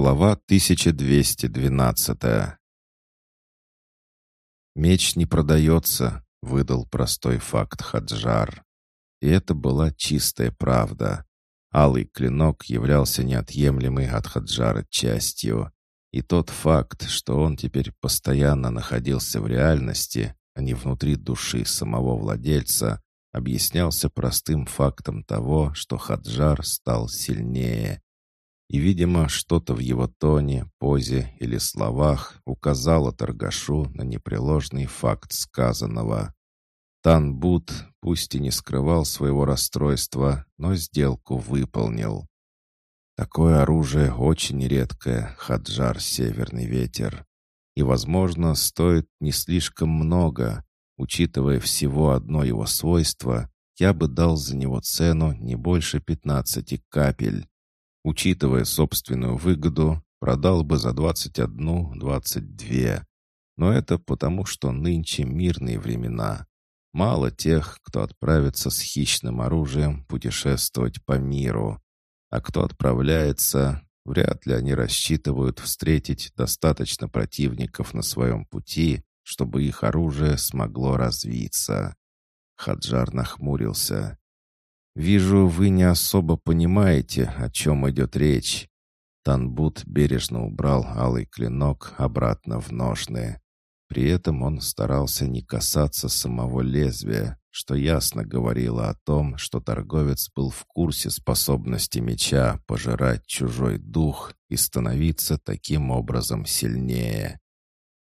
Глава 1212 «Меч не продается», — выдал простой факт Хаджар. И это была чистая правда. Алый клинок являлся неотъемлемой от Хаджара частью. И тот факт, что он теперь постоянно находился в реальности, а не внутри души самого владельца, объяснялся простым фактом того, что Хаджар стал сильнее. И, видимо, что-то в его тоне, позе или словах указало торгашу на непреложный факт сказанного. Танбут, пусть и не скрывал своего расстройства, но сделку выполнил. Такое оружие очень редкое, Хаджар Северный Ветер. И, возможно, стоит не слишком много. Учитывая всего одно его свойство, я бы дал за него цену не больше пятнадцати капель. Учитывая собственную выгоду, продал бы за 21-22. Но это потому, что нынче мирные времена. Мало тех, кто отправится с хищным оружием путешествовать по миру. А кто отправляется, вряд ли они рассчитывают встретить достаточно противников на своем пути, чтобы их оружие смогло развиться. Хаджар нахмурился. «Вижу, вы не особо понимаете, о чем идет речь». Танбут бережно убрал алый клинок обратно в ножны. При этом он старался не касаться самого лезвия, что ясно говорило о том, что торговец был в курсе способности меча пожирать чужой дух и становиться таким образом сильнее.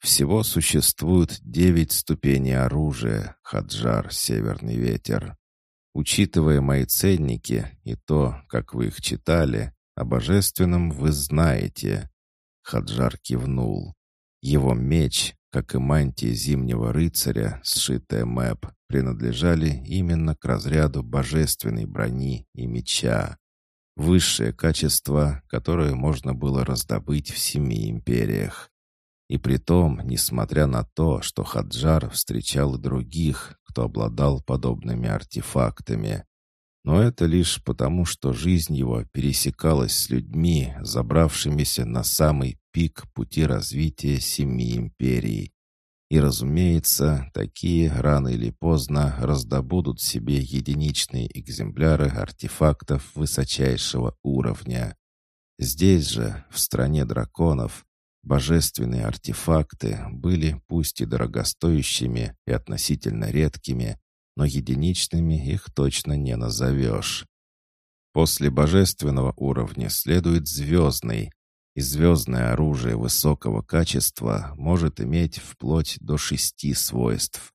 Всего существует девять ступеней оружия, Хаджар, Северный ветер. Учитывая мои ценники и то, как вы их читали, о божественном вы знаете». Хаджар кивнул. Его меч, как и мантия зимнего рыцаря, сшитая мэп, принадлежали именно к разряду божественной брони и меча. Высшее качество, которое можно было раздобыть в семи империях. И при том, несмотря на то, что Хаджар встречал других, кто обладал подобными артефактами. Но это лишь потому, что жизнь его пересекалась с людьми, забравшимися на самый пик пути развития семи империй. И, разумеется, такие рано или поздно раздобудут себе единичные экземпляры артефактов высочайшего уровня. Здесь же, в стране драконов, Божественные артефакты были пусть и дорогостоящими и относительно редкими, но единичными их точно не назовешь. После божественного уровня следует звездный, и звездное оружие высокого качества может иметь вплоть до шести свойств.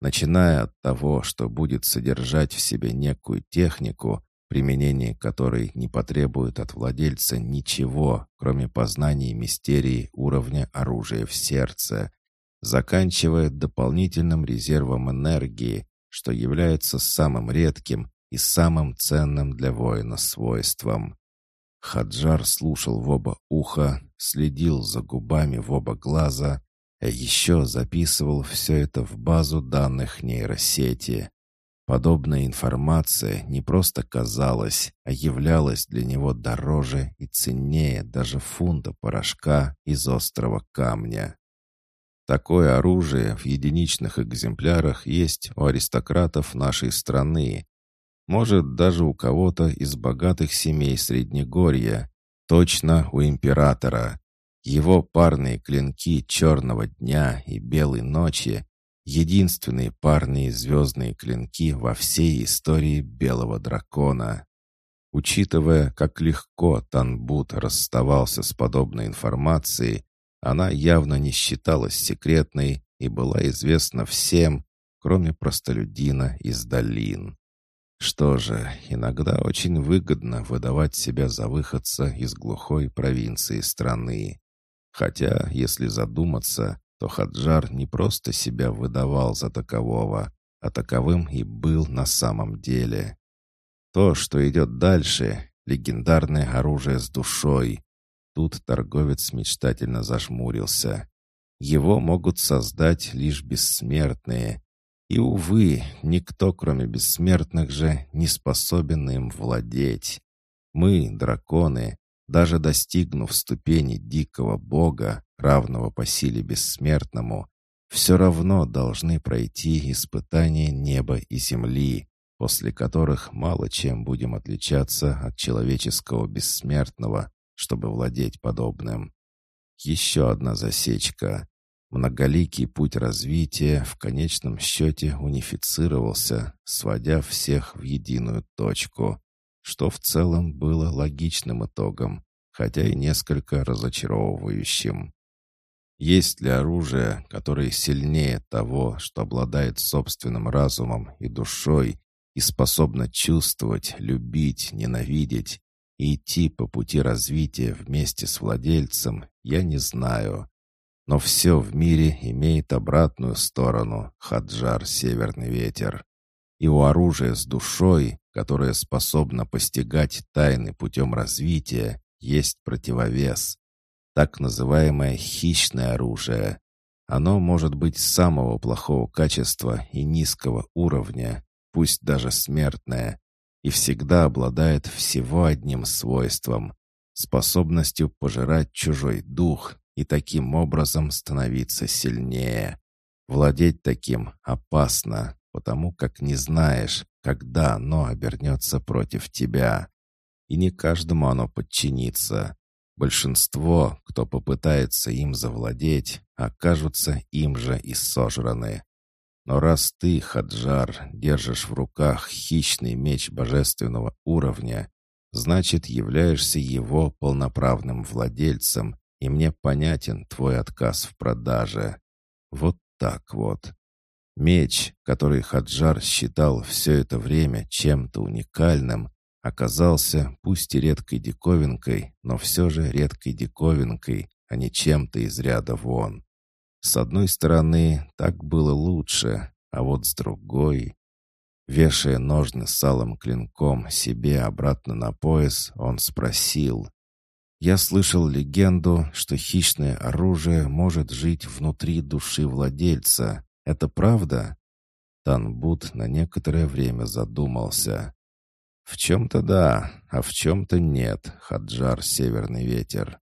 Начиная от того, что будет содержать в себе некую технику, применение которой не потребует от владельца ничего, кроме познания мистерии уровня оружия в сердце, заканчивая дополнительным резервом энергии, что является самым редким и самым ценным для воина свойством. Хаджар слушал в оба уха, следил за губами в оба глаза, а еще записывал все это в базу данных нейросети. Подобная информация не просто казалась, а являлась для него дороже и ценнее даже фунта порошка из острого камня. Такое оружие в единичных экземплярах есть у аристократов нашей страны. Может, даже у кого-то из богатых семей Среднегорья. Точно у императора. Его парные клинки черного дня и белой ночи единственные парные звездные клинки во всей истории Белого Дракона. Учитывая, как легко Танбут расставался с подобной информацией, она явно не считалась секретной и была известна всем, кроме простолюдина из долин. Что же, иногда очень выгодно выдавать себя за выходца из глухой провинции страны. Хотя, если задуматься, то Хаджар не просто себя выдавал за такового, а таковым и был на самом деле. То, что идет дальше, легендарное оружие с душой. Тут торговец мечтательно зажмурился. Его могут создать лишь бессмертные. И, увы, никто, кроме бессмертных же, не способен им владеть. Мы, драконы, Даже достигнув ступени дикого бога, равного по силе бессмертному, все равно должны пройти испытания неба и земли, после которых мало чем будем отличаться от человеческого бессмертного, чтобы владеть подобным. Еще одна засечка. Многоликий путь развития в конечном счете унифицировался, сводя всех в единую точку, что в целом было логичным итогом, хотя и несколько разочаровывающим. Есть ли оружие, которое сильнее того, что обладает собственным разумом и душой и способно чувствовать, любить, ненавидеть и идти по пути развития вместе с владельцем, я не знаю. Но все в мире имеет обратную сторону, Хаджар Северный Ветер. И у оружия с душой, которое способно постигать тайны путем развития, есть противовес так называемое хищное оружие. Оно может быть самого плохого качества и низкого уровня, пусть даже смертное, и всегда обладает всего одним свойством — способностью пожирать чужой дух и таким образом становиться сильнее. Владеть таким опасно, потому как не знаешь, когда оно обернется против тебя. И не каждому оно подчинится. Большинство, кто попытается им завладеть, окажутся им же и сожраны. Но раз ты, Хаджар, держишь в руках хищный меч божественного уровня, значит, являешься его полноправным владельцем, и мне понятен твой отказ в продаже. Вот так вот. Меч, который Хаджар считал все это время чем-то уникальным, оказался пусть и редкой диковинкой, но все же редкой диковинкой, а не чем-то из ряда вон. С одной стороны, так было лучше, а вот с другой... Вешая ножны с алым клинком себе обратно на пояс, он спросил. «Я слышал легенду, что хищное оружие может жить внутри души владельца. Это правда?» Танбут на некоторое время задумался. «В чем-то да, а в чем-то нет, Хаджар Северный Ветер.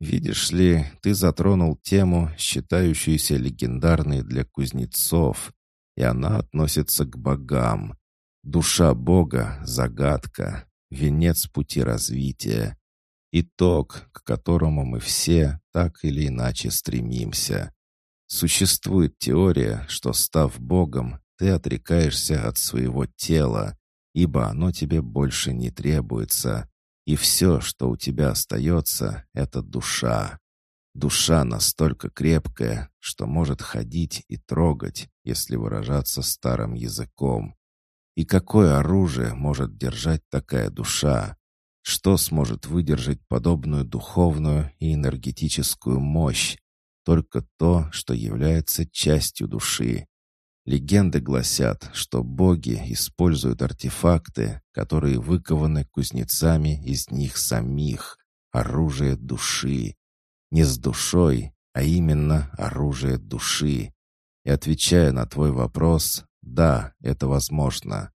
Видишь ли, ты затронул тему, считающуюся легендарной для кузнецов, и она относится к богам. Душа бога — загадка, венец пути развития, итог, к которому мы все так или иначе стремимся. Существует теория, что, став богом, ты отрекаешься от своего тела, ибо оно тебе больше не требуется, и все, что у тебя остается, — это душа. Душа настолько крепкая, что может ходить и трогать, если выражаться старым языком. И какое оружие может держать такая душа? Что сможет выдержать подобную духовную и энергетическую мощь? Только то, что является частью души, Легенды гласят, что боги используют артефакты, которые выкованы кузнецами из них самих, оружие души. Не с душой, а именно оружие души. И отвечая на твой вопрос, да, это возможно.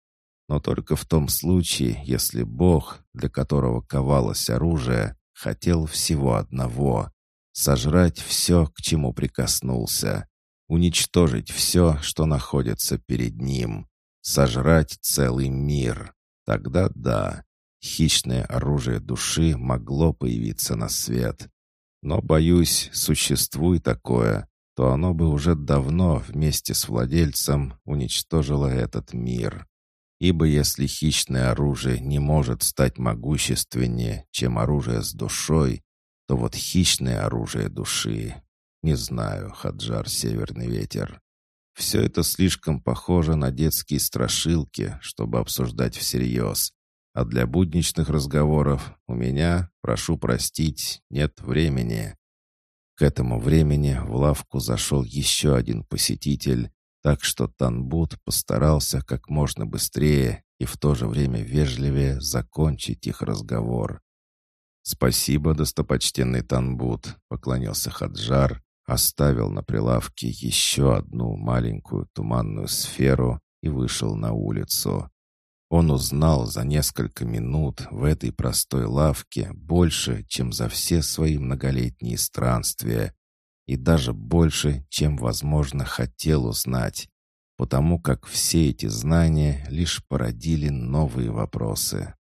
Но только в том случае, если Бог, для которого ковалось оружие, хотел всего одного — сожрать все, к чему прикоснулся уничтожить все, что находится перед ним, сожрать целый мир. Тогда да, хищное оружие души могло появиться на свет. Но, боюсь, существует такое, то оно бы уже давно вместе с владельцем уничтожило этот мир. Ибо если хищное оружие не может стать могущественнее, чем оружие с душой, то вот хищное оружие души не знаю, Хаджар Северный Ветер. Все это слишком похоже на детские страшилки, чтобы обсуждать всерьез. А для будничных разговоров у меня, прошу простить, нет времени. К этому времени в лавку зашел еще один посетитель, так что Танбут постарался как можно быстрее и в то же время вежливее закончить их разговор. «Спасибо, достопочтенный Танбут», — поклонился Хаджар оставил на прилавке еще одну маленькую туманную сферу и вышел на улицу. Он узнал за несколько минут в этой простой лавке больше, чем за все свои многолетние странствия, и даже больше, чем, возможно, хотел узнать, потому как все эти знания лишь породили новые вопросы.